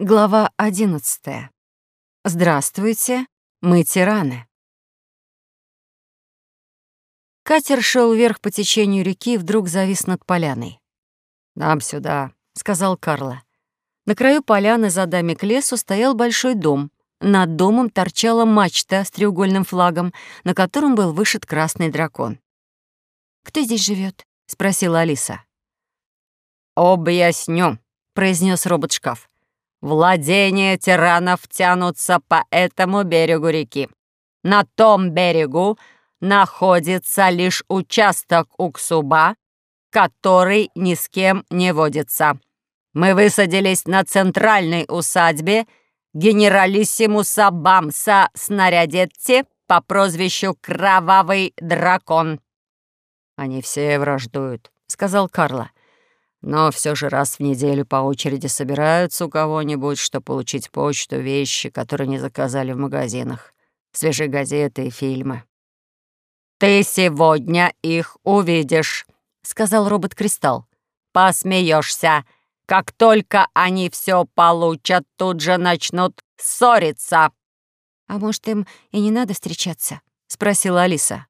Глава одиннадцатая. Здравствуйте, мы тираны. Катер шел вверх по течению реки и вдруг завис над поляной. «Нам сюда», — сказал Карло. На краю поляны за дами к лесу стоял большой дом. Над домом торчала мачта с треугольным флагом, на котором был вышит красный дракон. «Кто здесь живет? спросила Алиса. «Объясню», — произнес робот-шкаф. Владения тиранов тянутся по этому берегу реки. На том берегу находится лишь участок Уксуба, который ни с кем не водится. Мы высадились на центральной усадьбе генералиссимуса Бамса Снарядетти по прозвищу Кровавый Дракон. «Они все враждуют», — сказал Карло. Но все же раз в неделю по очереди собираются у кого-нибудь, чтобы получить почту, вещи, которые не заказали в магазинах, свежие газеты и фильмы. «Ты сегодня их увидишь», — сказал робот-кристалл. «Посмеешься. Как только они все получат, тут же начнут ссориться». «А может, им и не надо встречаться?» — спросила Алиса.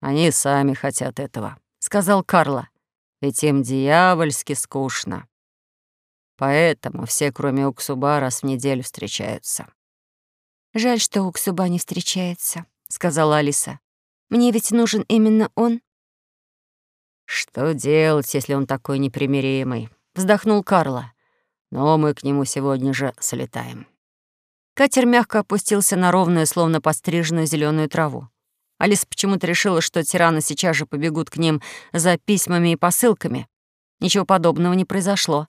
«Они сами хотят этого», — сказал Карло ведь им дьявольски скучно. Поэтому все, кроме Уксуба, раз в неделю встречаются. «Жаль, что Уксуба не встречается», — сказала Алиса. «Мне ведь нужен именно он». «Что делать, если он такой непримиримый?» — вздохнул Карло. «Но мы к нему сегодня же слетаем». Катер мягко опустился на ровную, словно постриженную зеленую траву. Алиса почему-то решила, что тираны сейчас же побегут к ним за письмами и посылками. Ничего подобного не произошло.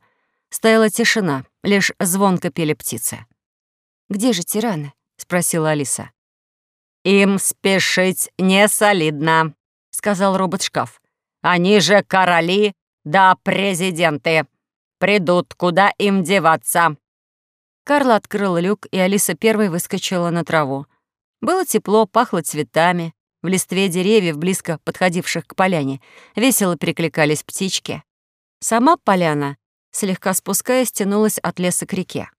Стояла тишина, лишь звонко пели птицы. «Где же тираны?» — спросила Алиса. «Им спешить не солидно», — сказал робот-шкаф. «Они же короли да президенты. Придут, куда им деваться». Карла открыла люк, и Алиса первой выскочила на траву. Было тепло, пахло цветами. В листве деревьев, близко подходивших к поляне, весело перекликались птички. Сама поляна, слегка спускаясь, тянулась от леса к реке.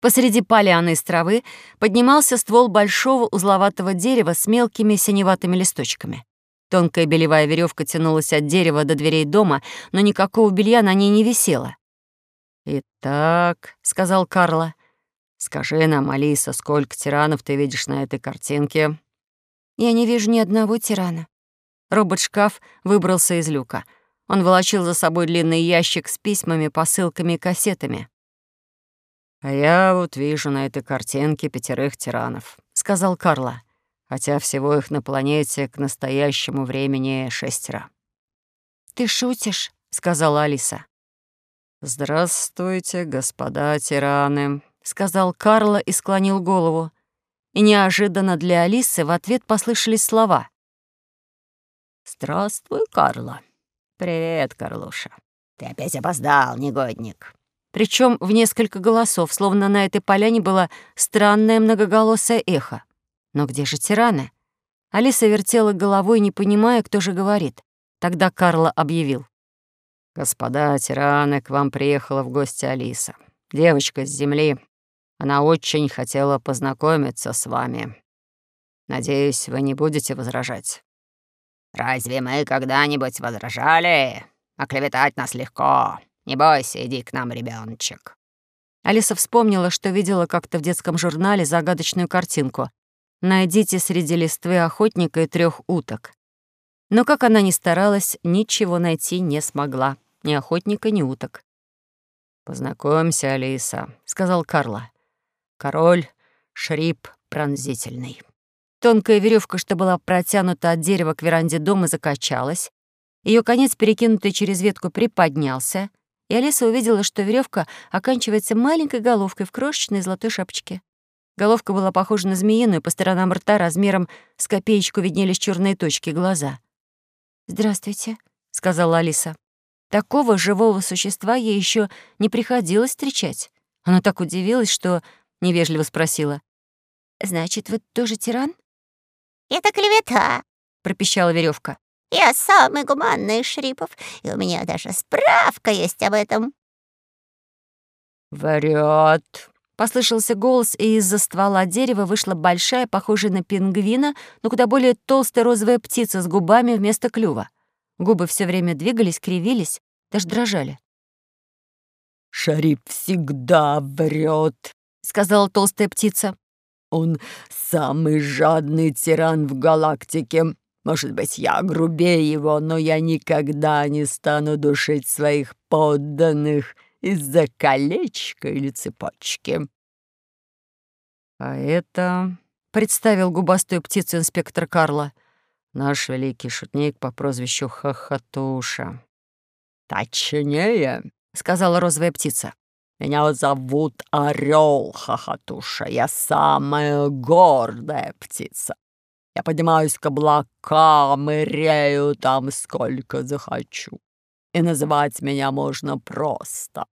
Посреди поляны из травы поднимался ствол большого узловатого дерева с мелкими синеватыми листочками. Тонкая белевая веревка тянулась от дерева до дверей дома, но никакого белья на ней не висело. «Итак», — сказал Карла, — «скажи нам, Алиса, сколько тиранов ты видишь на этой картинке?» Я не вижу ни одного тирана. Робот-шкаф выбрался из люка. Он волочил за собой длинный ящик с письмами, посылками и кассетами. «А я вот вижу на этой картинке пятерых тиранов», — сказал Карла. «Хотя всего их на планете к настоящему времени шестеро». «Ты шутишь?» — сказала Алиса. «Здравствуйте, господа тираны», — сказал Карла и склонил голову и неожиданно для Алисы в ответ послышались слова. «Здравствуй, Карла». «Привет, Карлуша. Ты опять опоздал, негодник». Причем в несколько голосов, словно на этой поляне было странное многоголосое эхо. Но где же тираны? Алиса вертела головой, не понимая, кто же говорит. Тогда Карла объявил. «Господа тираны, к вам приехала в гости Алиса. Девочка с земли. Она очень хотела познакомиться с вами. Надеюсь, вы не будете возражать». «Разве мы когда-нибудь возражали? Оклеветать нас легко. Не бойся, иди к нам, ребеночек. Алиса вспомнила, что видела как-то в детском журнале загадочную картинку. «Найдите среди листвы охотника и трех уток». Но как она ни старалась, ничего найти не смогла. Ни охотника, ни уток. «Познакомься, Алиса», — сказал Карла. Король Шрип пронзительный. Тонкая веревка, что была протянута от дерева к веранде дома, закачалась. Ее конец, перекинутый через ветку, приподнялся, и Алиса увидела, что веревка оканчивается маленькой головкой в крошечной золотой шапочке. Головка была похожа на змеиную, по сторонам рта размером с копеечку виднелись черные точки глаза. «Здравствуйте», — сказала Алиса. Такого живого существа ей еще не приходилось встречать. Она так удивилась, что — невежливо спросила. «Значит, вы тоже тиран?» «Это клевета», — пропищала веревка. «Я самый гуманный из шрипов, и у меня даже справка есть об этом». «Врет!» Послышался голос, и из-за ствола дерева вышла большая, похожая на пингвина, но куда более толстая розовая птица с губами вместо клюва. Губы все время двигались, кривились, даже дрожали. «Шарип всегда врет», — сказала толстая птица. «Он самый жадный тиран в галактике. Может быть, я грубее его, но я никогда не стану душить своих подданных из-за колечка или цепочки. А это, представил губастую птицу инспектор Карла, наш великий шутник по прозвищу Хохотуша. Точнее, сказала розовая птица. Меня зовут Орел Хохотуша. Я самая гордая птица. Я поднимаюсь к облакам и рею там сколько захочу. И называть меня можно просто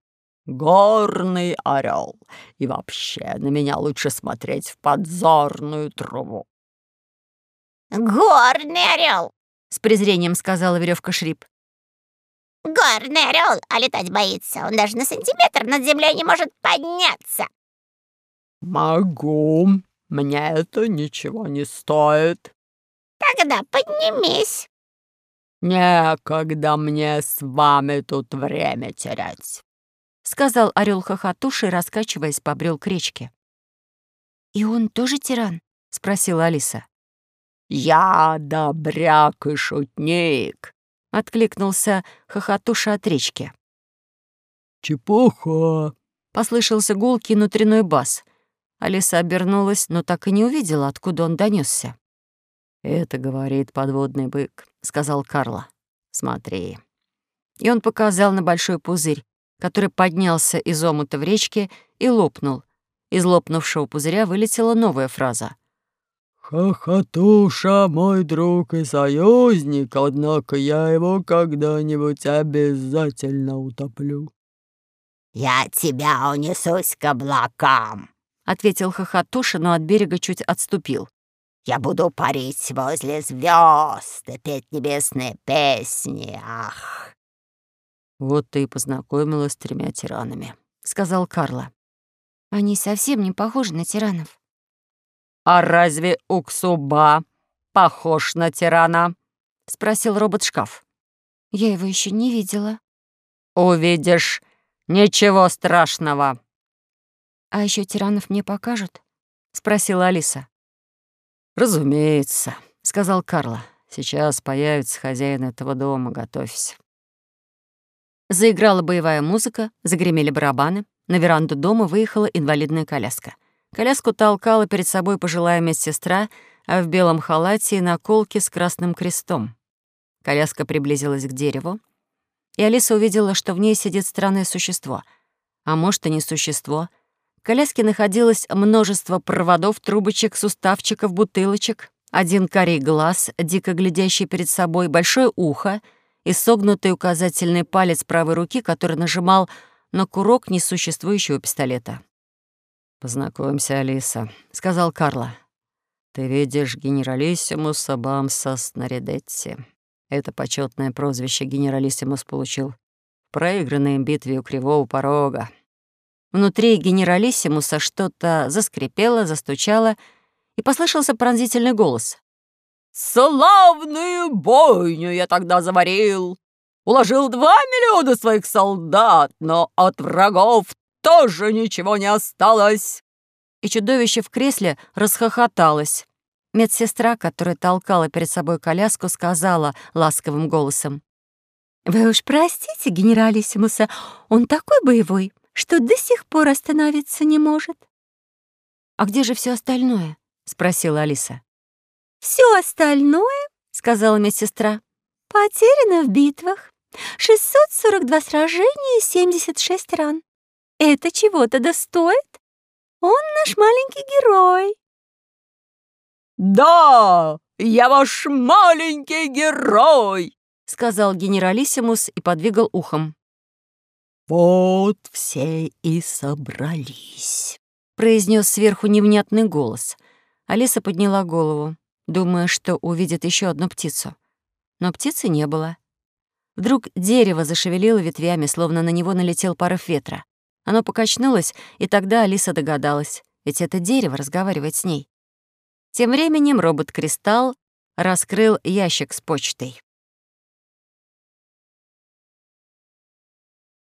горный орел. И вообще на меня лучше смотреть в подзорную трубу. «Горный орел!» — с презрением сказала веревка Шрип. «Горный орел, а летать боится. Он даже на сантиметр над землей не может подняться». «Могу. Мне это ничего не стоит». «Тогда поднимись». «Некогда мне с вами тут время терять сказал орел хохотуши, раскачиваясь, побрел к речке. «И он тоже тиран?» — спросила Алиса. «Я добряк и шутник», — откликнулся хохотуша от речки. «Чепуха!» — послышался гулкий внутренной бас. Алиса обернулась, но так и не увидела, откуда он донесся. «Это говорит подводный бык», — сказал Карла. «Смотри». И он показал на большой пузырь, который поднялся из омута в речке и лопнул. Из лопнувшего пузыря вылетела новая фраза. «Хохотуша, мой друг и союзник, однако я его когда-нибудь обязательно утоплю». «Я тебя унесусь к облакам», — ответил Хохотуша, но от берега чуть отступил. «Я буду парить возле звезд и петь небесные песни, ах!» «Вот ты и познакомилась с тремя тиранами», — сказал Карла. «Они совсем не похожи на тиранов». «А разве Уксуба похож на тирана?» — спросил робот-шкаф. «Я его еще не видела». «Увидишь. Ничего страшного». «А еще тиранов мне покажут?» — спросила Алиса. «Разумеется», — сказал Карла. «Сейчас появится хозяин этого дома, готовься». Заиграла боевая музыка, загремели барабаны. На веранду дома выехала инвалидная коляска. Коляску толкала перед собой пожилая медсестра, а в белом халате и наколке с красным крестом. Коляска приблизилась к дереву, и Алиса увидела, что в ней сидит странное существо. А может, и не существо. В коляске находилось множество проводов, трубочек, суставчиков, бутылочек, один карий глаз, дико глядящий перед собой, большое ухо — и согнутый указательный палец правой руки, который нажимал на курок несуществующего пистолета. «Познакомься, Алиса», — сказал Карла. «Ты видишь генералиссимуса Бамса Снарядетти. Это почетное прозвище генералиссимус получил проигранной им битве у Кривого порога». Внутри генералиссимуса что-то заскрипело, застучало, и послышался пронзительный голос. Славную бойню я тогда заварил. Уложил два миллиона своих солдат, но от врагов тоже ничего не осталось. И чудовище в кресле расхохоталось. Медсестра, которая толкала перед собой коляску, сказала ласковым голосом. «Вы уж простите генералиссимуса, он такой боевой, что до сих пор остановиться не может». «А где же все остальное?» — спросила Алиса. Все остальное, сказала медсестра, потеряно в битвах. 642 сражения и 76 ран. Это чего-то достоит? Он наш маленький герой. «Да, я ваш маленький герой!» — сказал генералиссимус и подвигал ухом. «Вот все и собрались», — произнес сверху невнятный голос. Алиса подняла голову думая, что увидит еще одну птицу. Но птицы не было. Вдруг дерево зашевелило ветвями, словно на него налетел порыв ветра. Оно покачнулось, и тогда Алиса догадалась, ведь это дерево разговаривает с ней. Тем временем робот-кристалл раскрыл ящик с почтой.